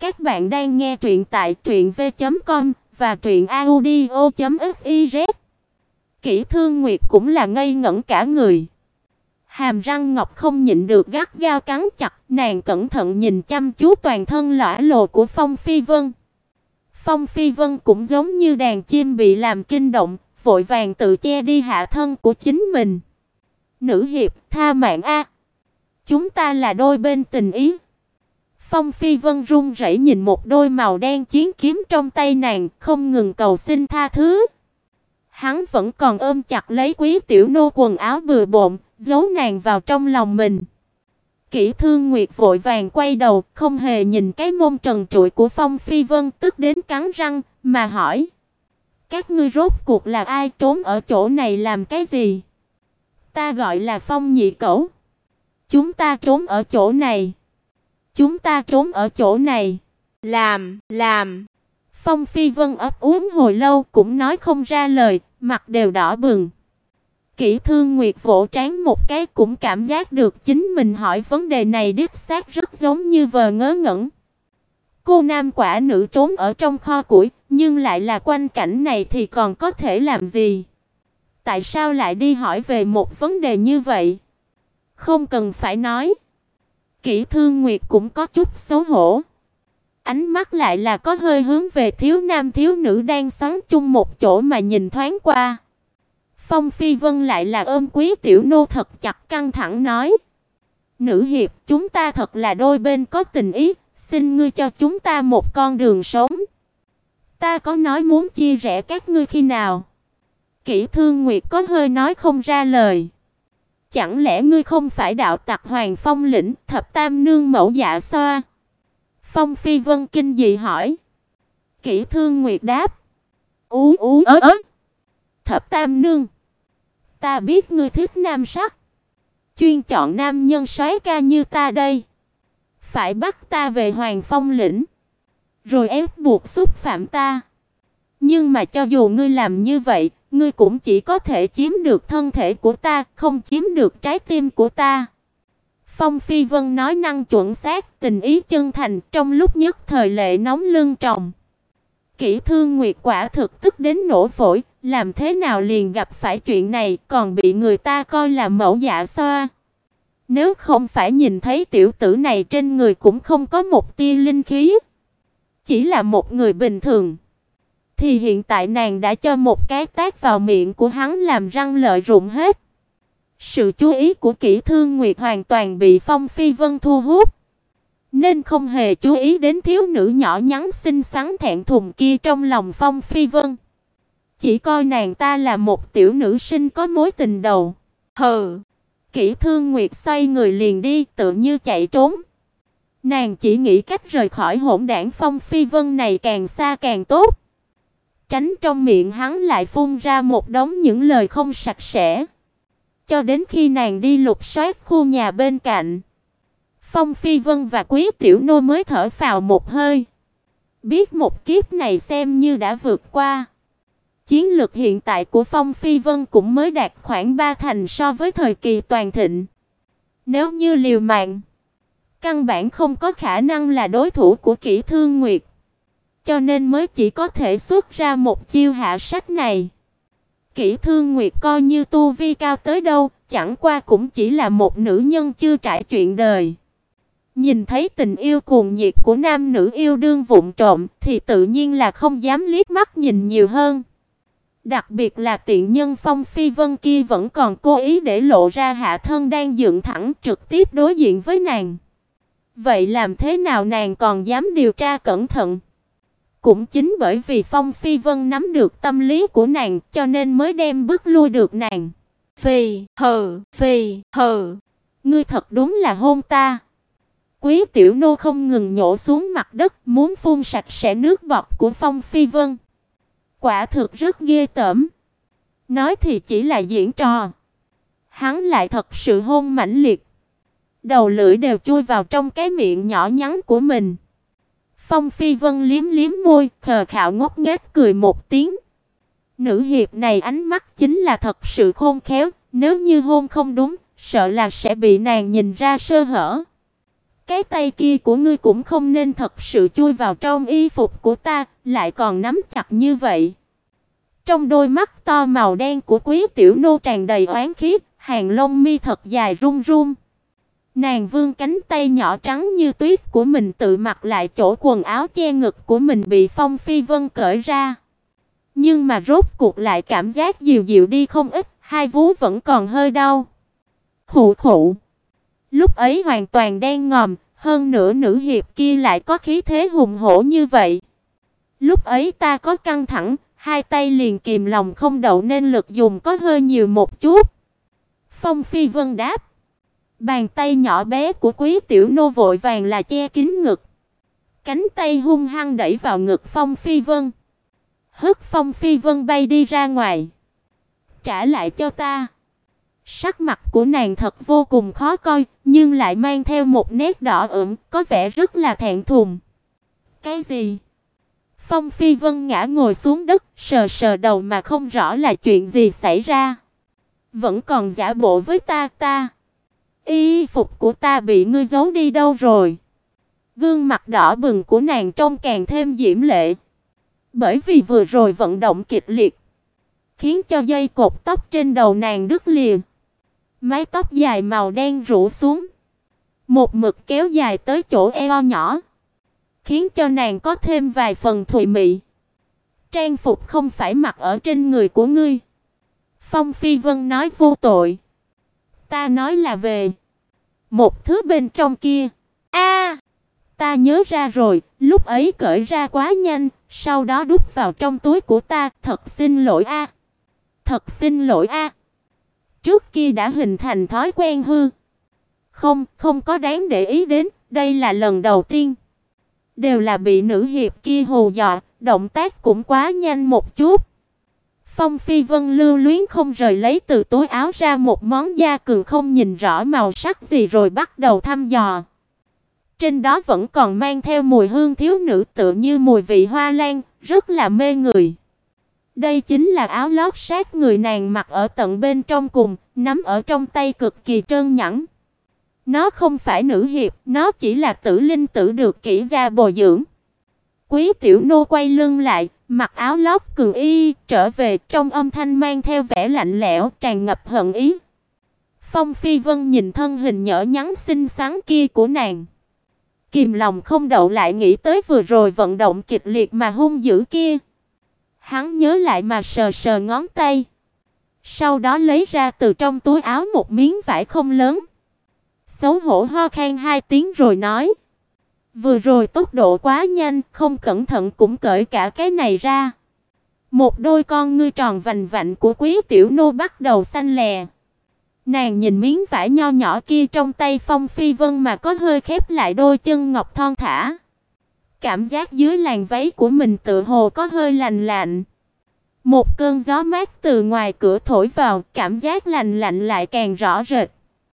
Các bạn đang nghe truyện tại truyệnv.com và truyệnaudio.fiz. Kỷ Thương Nguyệt cũng là ngây ngẩn cả người. Hàm răng ngọc không nhịn được gắt gao cắn chặt, nàng cẩn thận nhìn chăm chú toàn thân lõa lồ của Phong Phi Vân. Phong Phi Vân cũng giống như đàn chim bị làm kinh động, vội vàng tự che đi hạ thân của chính mình. Nữ hiệp, tha mạng a. Chúng ta là đôi bên tình ý. Phong Phi Vân run rẩy nhìn một đôi màu đen chiến kiếm trong tay nàng, không ngừng cầu xin tha thứ. Hắn vẫn còn ôm chặt lấy Quý tiểu nô quần áo bừa bộn, giấu nàng vào trong lòng mình. Kỷ Thương Nguyệt vội vàng quay đầu, không hề nhìn cái mông trần trụi của Phong Phi Vân, tức đến cắn răng mà hỏi: "Các ngươi rốt cuộc là ai trốn ở chỗ này làm cái gì?" "Ta gọi là Phong Nhị Cẩu. Chúng ta trốn ở chỗ này." Chúng ta trốn ở chỗ này. Làm, làm. Phong Phi Vân ấp úng hồi lâu cũng nói không ra lời, mặt đều đỏ bừng. Kỷ Thương Nguyệt vỗ trán một cái cũng cảm giác được chính mình hỏi vấn đề này đích xác rất giống như vờ ngớ ngẩn. Cô nam quả nữ trốn ở trong kho củi, nhưng lại là quanh cảnh này thì còn có thể làm gì? Tại sao lại đi hỏi về một vấn đề như vậy? Không cần phải nói kỹ Thương Nguyệt cũng có chút xấu hổ. Ánh mắt lại là có hơi hướng về thiếu nam thiếu nữ đang xoắn chung một chỗ mà nhìn thoáng qua. Phong Phi Vân lại là ôm Quý tiểu nô thật chặt căng thẳng nói: "Nữ hiệp, chúng ta thật là đôi bên có tình ý, xin ngươi cho chúng ta một con đường sống." Ta có nói muốn chia rẽ các ngươi khi nào? Kỷ Thương Nguyệt có hơi nói không ra lời. Chẳng lẽ ngươi không phải đạo tặc Hoàng Phong lĩnh, thập tam nương mẫu dạ xoa? Phong Phi Vân kinh dị hỏi. Kỷ Thương Nguyệt đáp. Ú ú ớ ớ. Thập tam nương. Ta biết ngươi thích nam sắc. Chuyên chọn nam nhân soái ca như ta đây. Phải bắt ta về Hoàng Phong lĩnh. Rồi ép buộc xúc phạm ta. Nhưng mà cho dù ngươi làm như vậy, ngươi cũng chỉ có thể chiếm được thân thể của ta, không chiếm được trái tim của ta." Phong Phi Vân nói năng chuẩn xác, tình ý chân thành, trong lúc nhất thời lệ nóng lưng tròng. Kỷ Thương Nguyệt quả thực tức đến nổ phổi, làm thế nào liền gặp phải chuyện này, còn bị người ta coi là mẫu dạ xoa. Nếu không phải nhìn thấy tiểu tử này trên người cũng không có một tia linh khí, chỉ là một người bình thường thì hiện tại nàng đã cho một cái tát vào miệng của hắn làm răng lợi rụng hết. Sự chú ý của Kỷ Thương Nguyệt hoàn toàn bị Phong Phi Vân thu hút, nên không hề chú ý đến thiếu nữ nhỏ nhắn xinh xắn thẹn thùng kia trong lòng Phong Phi Vân. Chỉ coi nàng ta là một tiểu nữ sinh có mối tình đầu. Hừ. Kỷ Thương Nguyệt xoay người liền đi, tự như chạy trốn. Nàng chỉ nghĩ cách rời khỏi hỗn đảng Phong Phi Vân này càng xa càng tốt tránh trong miệng hắn lại phun ra một đống những lời không sạch sẽ. Cho đến khi nàng đi lục soát khu nhà bên cạnh, Phong Phi Vân và Quý Tiểu Nô mới thở phào một hơi. Biết một kiếp này xem như đã vượt qua. Chiến lược hiện tại của Phong Phi Vân cũng mới đạt khoảng ba thành so với thời kỳ toàn thịnh. Nếu như liều mạng, căn bản không có khả năng là đối thủ của Kỷ Thương Nguyệt cho nên mới chỉ có thể xuất ra một chiêu hạ sách này. Kỷ Thương Nguyệt coi như tu vi cao tới đâu, chẳng qua cũng chỉ là một nữ nhân chưa trải chuyện đời. Nhìn thấy tình yêu cuồng nhiệt của nam nữ yêu đương vụng trộm thì tự nhiên là không dám liếc mắt nhìn nhiều hơn. Đặc biệt là tiện nhân Phong Phi Vân kia vẫn còn cố ý để lộ ra hạ thân đang dựng thẳng trực tiếp đối diện với nàng. Vậy làm thế nào nàng còn dám điều tra cẩn thận? Cũng chính bởi vì Phong Phi Vân nắm được tâm lý của nàng, cho nên mới đem bước lui được nàng. Phi, hừ, phi, hừ. Ngươi thật đúng là hôn ta. Quý tiểu nô không ngừng nhổ xuống mặt đất, muốn phun sạch sẽ nước bọt của Phong Phi Vân. Quả thực rất ghê tởm. Nói thì chỉ là diễn trò. Hắn lại thật sự hôn mãnh liệt. Đầu lưỡi đều chui vào trong cái miệng nhỏ nhắn của mình. Phong Phi Vân liếm liếm môi, khờ khạo ngốc nghếch cười một tiếng. Nữ hiệp này ánh mắt chính là thật sự khôn khéo, nếu như hôn không đúng, sợ là sẽ bị nàng nhìn ra sơ hở. cái tay kia của ngươi cũng không nên thật sự chui vào trong y phục của ta, lại còn nắm chặt như vậy. Trong đôi mắt to màu đen của Quý Tiểu Nô tràn đầy oán khí, hàng lông mi thật dài run run. Nàng vươn cánh tay nhỏ trắng như tuyết của mình tự mặc lại chỗ quần áo che ngực của mình bị Phong Phi Vân cởi ra. Nhưng mà rốt cuộc lại cảm giác dịu dịu đi không ít, hai vú vẫn còn hơi đau. Khụ khụ. Lúc ấy hoàn toàn đen ngòm, hơn nữa nữ hiệp kia lại có khí thế hùng hổ như vậy. Lúc ấy ta có căng thẳng, hai tay liền kìm lòng không đậu nên lực dùng có hơi nhiều một chút. Phong Phi Vân đáp. Bàn tay nhỏ bé của Quý Tiểu Nô vội vàng là che kín ngực. Cánh tay hung hăng đẩy vào ngực Phong Phi Vân. Hất Phong Phi Vân bay đi ra ngoài. Trả lại cho ta. Sắc mặt của nàng thật vô cùng khó coi, nhưng lại mang theo một nét đỏ ửng, có vẻ rất là thẹn thùng. Cái gì? Phong Phi Vân ngã ngồi xuống đất, sờ sờ đầu mà không rõ là chuyện gì xảy ra. Vẫn còn giả bộ với ta ta. Y phục của ta bị ngươi giấu đi đâu rồi? Gương mặt đỏ bừng của nàng trông càng thêm diễm lệ. Bởi vì vừa rồi vận động kịch liệt, khiến cho dây cột tóc trên đầu nàng đứt lìa. Mái tóc dài màu đen rủ xuống, một mực kéo dài tới chỗ eo nhỏ, khiến cho nàng có thêm vài phần thùy mị. Trang phục không phải mặc ở trên người của ngươi. Phong Phi Vân nói vô tội. Ta nói là về một thứ bên trong kia. A, ta nhớ ra rồi, lúc ấy cởi ra quá nhanh, sau đó đút vào trong túi của ta, thật xin lỗi a. Thật xin lỗi a. Trước kia đã hình thành thói quen hư. Không, không có đáng để ý đến, đây là lần đầu tiên. Đều là bị nữ hiệp kia hù dọa, động tác cũng quá nhanh một chút. Phong Phi Vân lưu luyến không rời lấy từ túi áo ra một món da cường không nhìn rõ màu sắc gì rồi bắt đầu thăm dò. Trên đó vẫn còn mang theo mùi hương thiếu nữ tựa như mùi vị hoa lan, rất là mê người. Đây chính là áo lót sát người nàng mặc ở tận bên trong cùng, nắm ở trong tay cực kỳ trơn nhẵn. Nó không phải nữ hiệp, nó chỉ là tử linh tử được kỹ gia bồi dưỡng. Quý tiểu nô quay lưng lại, mặc áo lót cường y, trở về trong âm thanh mang theo vẻ lạnh lẽo, tràn ngập hận ý. Phong Phi Vân nhìn thân hình nhỏ nhắn xinh xắn kia của nàng, kìm lòng không đậu lại nghĩ tới vừa rồi vận động kịch liệt mà hung dữ kia. Hắn nhớ lại mà sờ sờ ngón tay, sau đó lấy ra từ trong túi áo một miếng vải không lớn. Xấu hổ ho khan hai tiếng rồi nói: Vừa rồi tốc độ quá nhanh, không cẩn thận cũng cởi cả cái này ra. Một đôi con ngươi tròn vành vạnh của Quý tiểu nô bắt đầu xanh lè. Nàng nhìn miếng vải nho nhỏ kia trong tay Phong Phi Vân mà có hơi khép lại đôi chân ngọc thon thả. Cảm giác dưới làn váy của mình tự hồ có hơi lạnh lạnh. Một cơn gió mát từ ngoài cửa thổi vào, cảm giác lạnh lạnh lại càng rõ rệt.